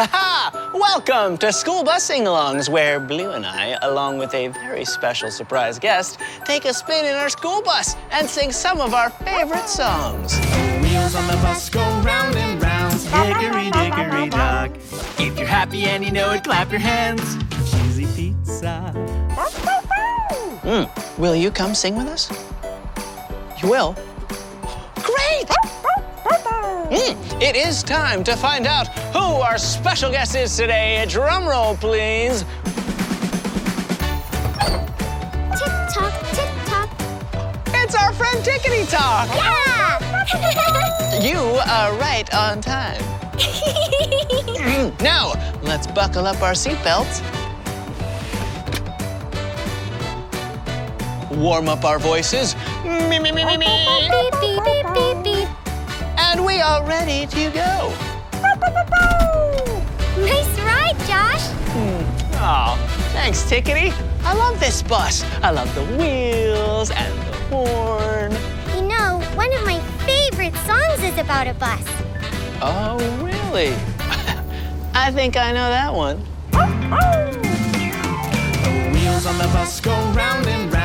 Ha! Welcome to School Bus Sing-Alongs, where Blue and I, along with a very special surprise guest, take a spin in our school bus and sing some of our favorite songs. Wheels on the bus go round and round. Hickory dickory dock. If you're happy and you know it, clap your hands. Cheesy pizza. Mm. Will you come sing with us? You will? Great! Mm. It is time to find out who our special guest is today. Drum roll, please. Tick tock, tick tock. It's our friend Tickety Tock. Yeah! You are right on time. Mm. Now, let's buckle up our seatbelts. Warm up our voices. Me, me, me, me, me. beep, beep, beep, beep, beep. And we are ready to go. Nice ride, Josh. Oh, thanks, Tickety. I love this bus. I love the wheels and the horn. You know, one of my favorite songs is about a bus. Oh, really? I think I know that one. Wheels on the bus go round and round. Round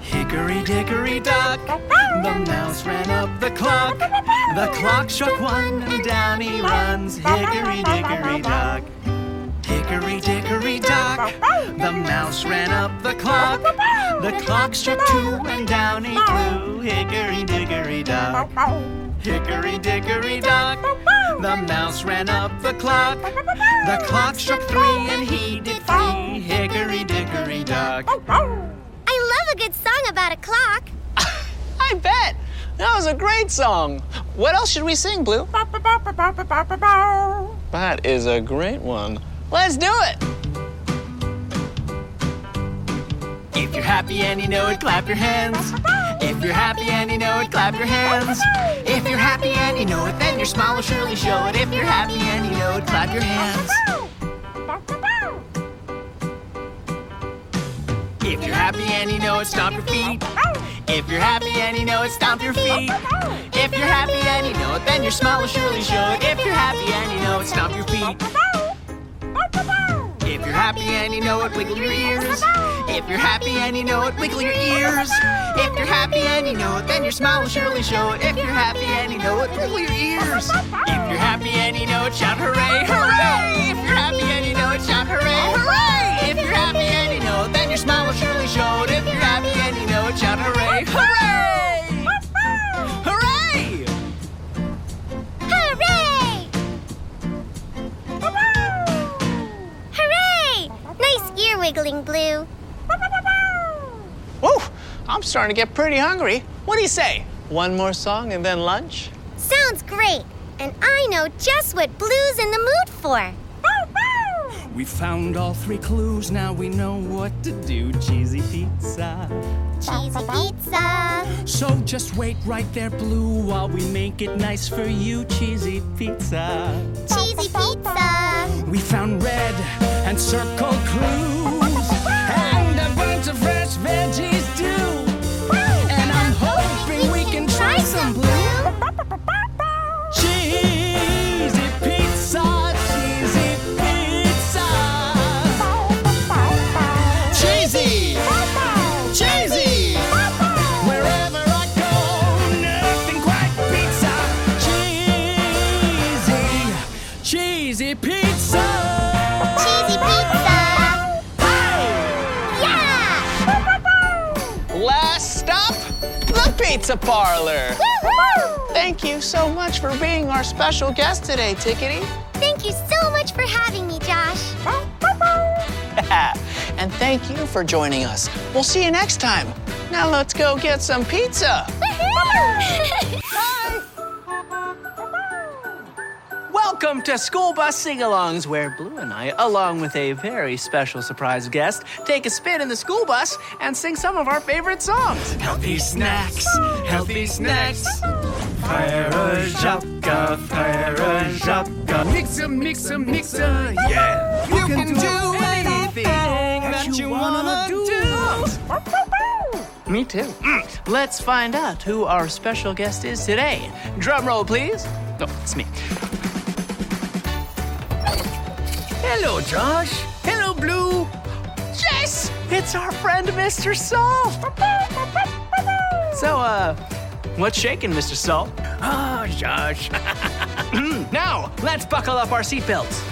Hickory dickory dock, the mouse ran up the clock. The clock struck one and down he runs. Hickory dickory dock. Hickory dickory dock, the mouse ran up the clock. The clock struck two and down he flew. Hickory dickory dock. Hickory dickory dock, the mouse ran up the clock. The clock struck three and he did flee. Hickory dickory dock. I love a good song about a clock. I bet. That was a great song. What else should we sing, Blue? That is a great one. Let's do it. If you're happy and you know it, clap your hands. If you're happy and you know it, clap your hands. If you're happy and you know it, then your smile will surely show it. If you're happy and you know it, clap your hands. If you're happy and you know it, stomp your feet. If you're happy and you know it, stomp your feet. If you're happy and you know it, then your smile will surely show it. If you're happy and you know it, stomp your feet. If you're happy and you know it, wiggle your ears. If you're happy and you know it, wiggle your ears. If you're happy and you know it, then your smile will surely show it. If you're happy and you know it, wiggle your ears. If you're happy and you know it, shout hooray, hooray! If you're happy and you know it, shout hooray, hooray! If you're happy and you know it, then your smile will surely show it. If you're happy and you know it, shout hooray, hooray! Wiggling, Blue. Whoa, I'm starting to get pretty hungry. What do you say? One more song and then lunch? Sounds great. And I know just what Blue's in the mood for. We found all three clues, now we know what to do. Cheesy pizza. Cheesy pizza. So just wait right there, Blue, while we make it nice for you. Cheesy pizza. Cheesy pizza. We found red and circle clues, and a bunch of Pizza Parlor. Thank you so much for being our special guest today, Tickety. Thank you so much for having me, Josh. and thank you for joining us. We'll see you next time. Now let's go get some pizza. Welcome to School Bus Sing-Alongs, where Blue and I, along with a very special surprise guest, take a spin in the school bus and sing some of our favorite songs. Healthy snacks, healthy snacks. Frère Jacques, Frère Jacques. Mix 'em, mix 'em, mix 'em, yeah. You, can, do anything that you wanna do. Me too. Mm. Let's find out who our special guest is today. Drum roll, please. No, it's me. Hello, Josh. Hello, Blue. Yes! It's our friend, Mr. Salt. So, uh, what's shaking, Mr. Salt? Ah, Josh. Now, let's buckle up our seatbelts.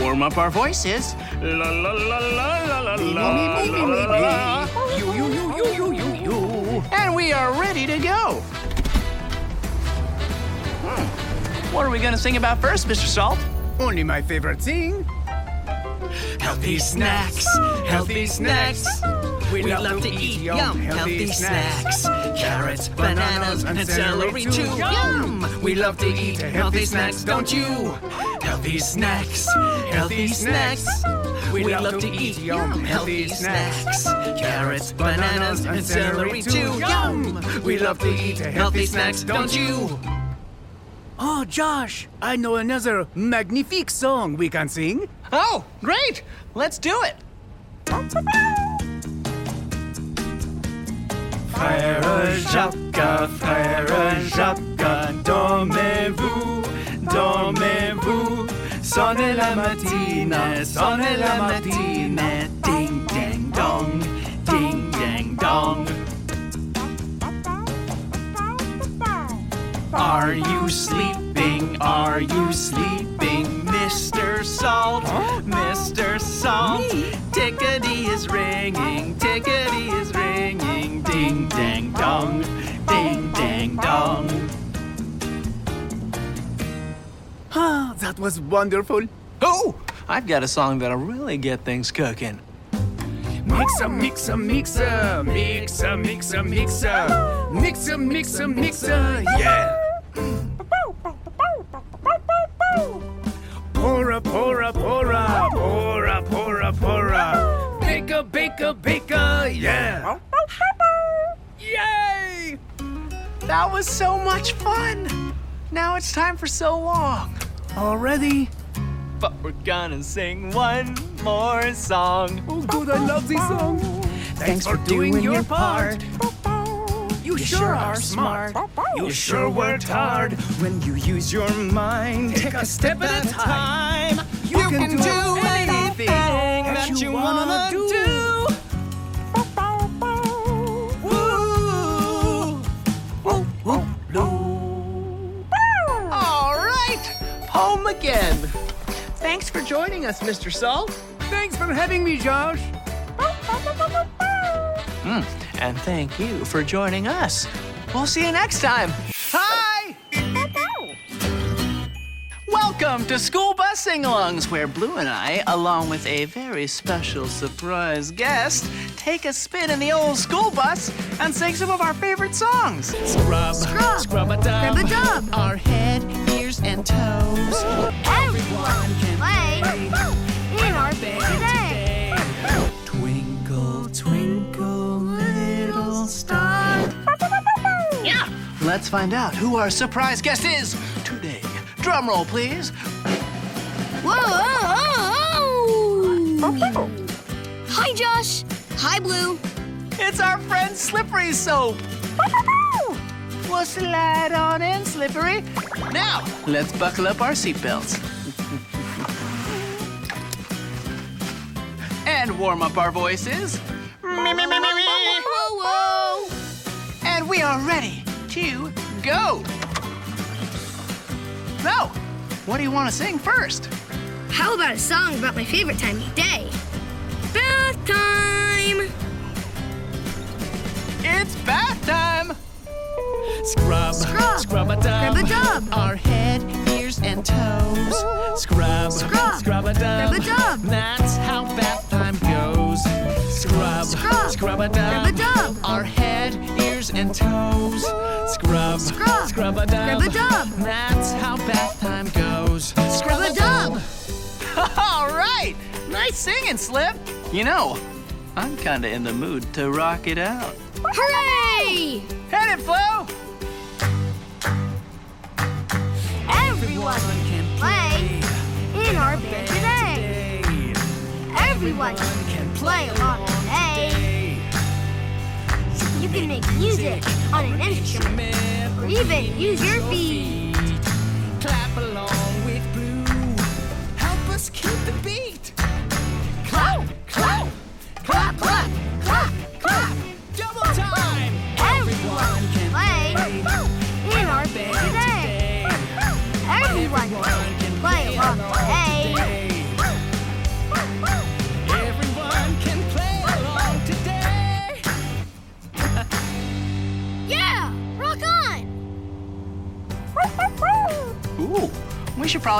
Warm up our voices. La la la la la la la la la. You, you, you, you, you, you, you. And we are ready to go. Hmm. What are we gonna sing about first, Mr. Salt? Only my favorite thing. Healthy snacks, healthy snacks. We, love, to eat yum, healthy snacks. Carrots, bananas, and celery too. Yum! We love to eat healthy snacks, don't you? Healthy snacks, healthy snacks. We love to eat yum, healthy snacks. Carrots, bananas, and celery too. Yum! We love to eat healthy snacks, don't you? Oh, Josh, I know another magnifique song we can sing. Oh, great! Let's do it. Frère Jacques, frère Jacques, dormez-vous, dormez-vous. Sonnez la matinée, sonnez la matinée, ding ding dong, ding ding dong. Are you sleeping? Are you sleeping, Mr. Salt? Mr. Salt. Tickety is ringing, tickety is ringing, ding dang dong, ding dang dong. Ah, that was wonderful. Oh, I've got a song that'll really get things cooking. Mix a mix a mix a mix a mix a mix a mix a mix a mix a yeah. Pora pora pora pora pora pora baker baker yeah. Yay! That was so much fun. Now it's time for so long. Already? But we're gonna sing one more song. Oh good, I love this song. Thanks for doing your part. You sure are smart. You sure worked hard. When you use your mind, take a step at a time. You can do anything that you wanna do. Woo. All right, home again. Thanks for joining us, Mr. Salt. Thanks for having me, Josh. Mm, and thank you for joining us. We'll see you next time. Hi! Welcome to School Bus Sing-Alongs, where Blue and I, along with a very special surprise guest, take a spin in the old school bus and sing some of our favorite songs. Scrub, Scrub. scrub a dub. Scrub a dub. Our head, ears, and toes. Everyone can play Let's find out who our surprise guest is today. Drum roll, please. Whoa, whoa, whoa, whoa. Hi, Josh. Hi, Blue. It's our friend Slippery Soap. We'll slide on in, Slippery. Now, let's buckle up our seatbelts. and warm up our voices. Me, me, me, me, me. Whoa, whoa. And we are ready to go. So, what do you want to sing first? How about a song about my favorite time of day? Bath time! It's bath time! Scrub, Scrub. scrub a dub, Scrub-a-dub. our head, ears, and toes. Scrub, Scrub. scrub a dub, Scrub-a-dub. That's how bath time goes. Scrub, Scrub. scrub a dub, Scrub-a-dub. our head, ears, and toes. Scrub, Scrub. scrub a dub, Scrub-a-dub. That's how bath time goes. Scrub-a-dub. All right. Nice singing, Slip. You know, I'm kind of in the mood to rock it out. Hooray! Hit it, Flo. Everyone can play in our band today. Everyone can play along can make music on an instrument or even use your feet. Clap along with Blue. Help us keep the beat.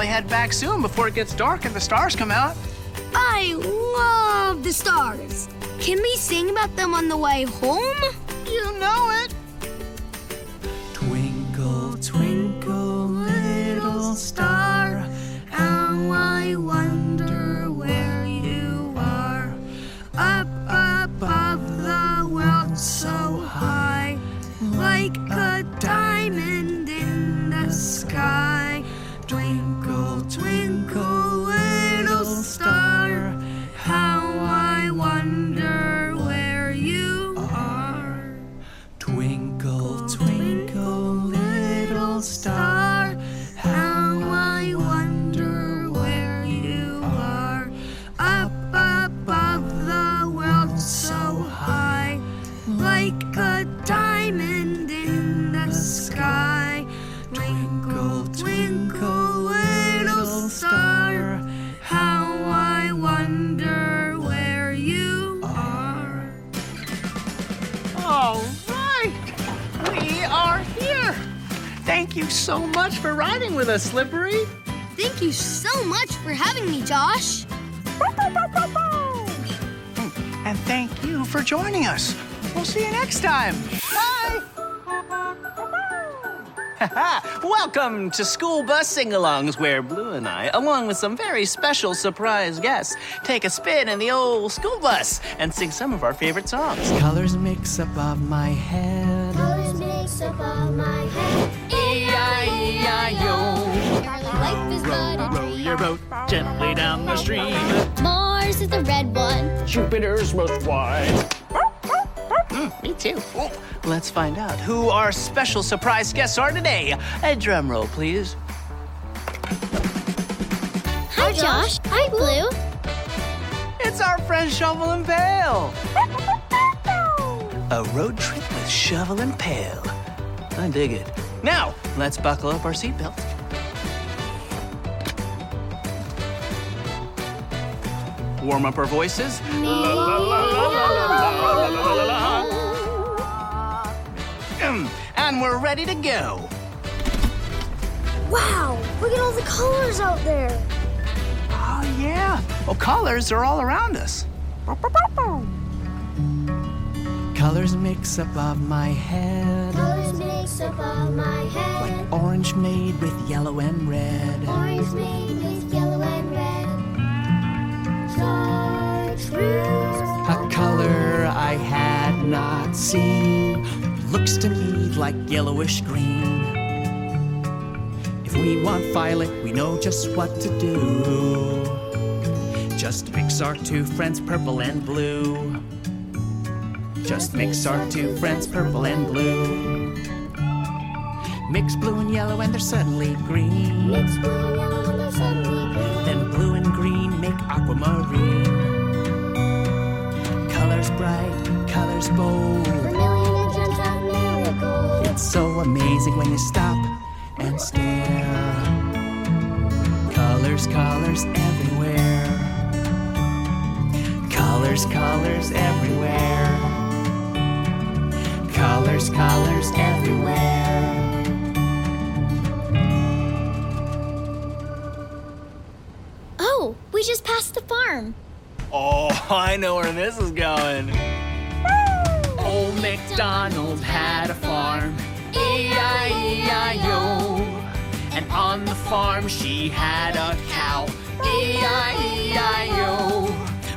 Probably head back soon before it gets dark and the stars come out. I love the stars. Can we sing about them on the way home? Riding with us, Slippery. Thank you so much for having me, Josh. Oh, and thank you for joining us. We'll see you next time. Bye. Welcome to School Bus Sing Alongs, where Blue and I, along with some very special surprise guests, take a spin in the old school bus and sing some of our favorite songs. Colors mix above my head. Colors mix above my head. E-I-E-I-O. Darling, life is but a Row your boat gently down the stream. Mars is the red one. Jupiter's most wide. Mm, me too. Oh, let's find out who our special surprise guests are today. A drum roll, please. Hi, Josh. Hi, Blue. It's our friend Shovel and Pail. A road trip with Shovel and Pail. I dig it. Now, let's buckle up our seatbelts. Warm up our voices. Mm, And we're ready to go. Wow, look at all the colors out there. Oh, yeah. Well, colors are all around us. Colors mix above my head. Colors mix above my head. Orange made with yellow and red. Orange made A color I had not seen. Looks to me like yellowish green. If we want violet, we know just what to do. Just mix our two friends, purple and blue. Just mix our two friends, purple and blue. Mix blue and yellow, and they're suddenly green. Mix blue and yellow and they're suddenly green. Then blue and green make aquamarine. Bright, colors bold. Vermilion and magenta. It's so amazing when you stop and stare. Colors, colors everywhere. Colors Colors, colors everywhere. Colors, colors everywhere. Oh, we just passed the farm. Oh, I know where this is going. MacDonald had a farm, E-I-E-I-O. And on the farm she had a cow, E-I-E-I-O.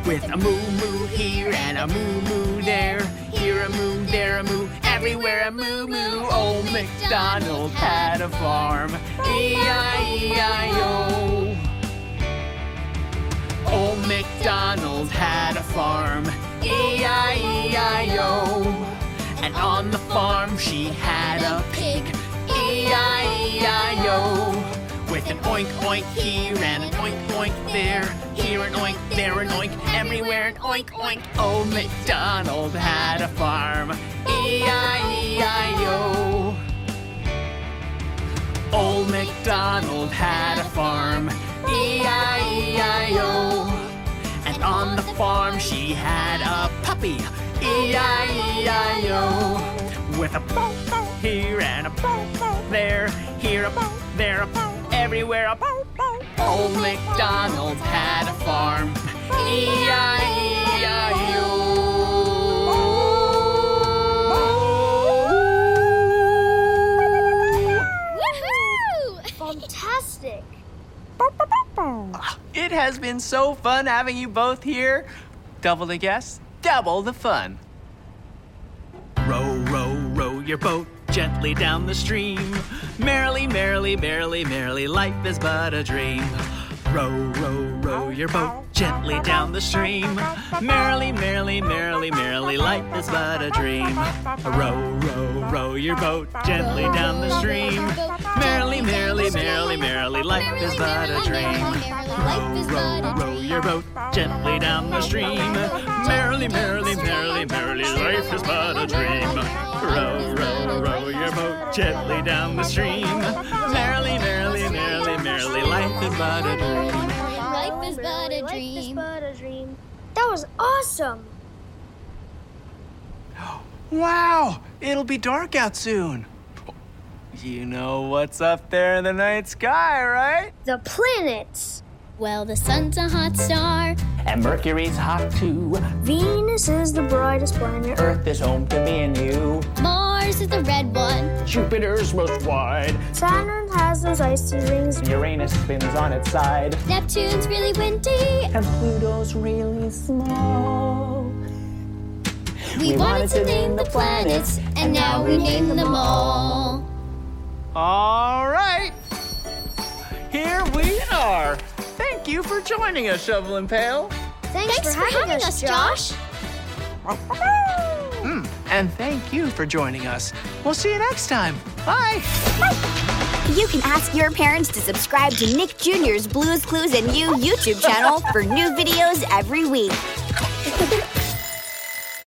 With a moo moo here and a moo moo there, here a moo, there a moo, everywhere a moo moo. Old MacDonald had a farm, E-I-E-I-O. Old MacDonald had a farm, E-I-E-I-O. And on the farm she had a pig, E-I-E-I-O. With an oink oink here and an oink oink there, here an oink, there an oink, everywhere an oink oink. Oh, Old MacDonald had a farm, E-I-E-I-O. Old MacDonald had a farm, E-I-E-I-O. And on the farm she had a puppy, E-I-E-I-O. With a bow bow here and a bow bow there, here a bow, there a bow, everywhere a bow bow. Old MacDonald had a farm, E-I-E-I-O. Fantastic. It has been so fun having you both here. Double the guests, double the fun. Row, row, row your boat gently down the stream. Merrily, merrily, merrily, merrily, life is but a dream. Row, row, row your boat gently down the stream. Merrily, merrily, merrily, merrily, life is but a dream. Row, row, row your boat gently down the stream. Merrily, merrily, merrily, merrily, life is but a dream. Row, row, row your boat gently down the stream. Merrily, merrily, merrily, merrily, life is but a dream. Row, row, row your boat gently down the stream. Is but a dream. Life is but a Life is but a dream. That was awesome. Wow, it'll be dark out soon. You know what's up there in the night sky, right? The planets. Well, the sun's a hot star. And Mercury's hot too. Venus is the brightest planet. Earth is home to me and you. Mars is the red one. Jupiter's most wide. Saturn has those icy rings. Uranus spins on its side. Neptune's really windy. And Pluto's really small. We wanted to name the planets, and now we name them all. All right. Here we are. Thank you for joining us, Shovel and Pail. Thanks, Thanks for having us, Josh. Hmm, and thank you for joining us. We'll see you next time. Bye. You can ask your parents to subscribe to Nick Jr.'s Blues Clues and You YouTube channel for new videos every week.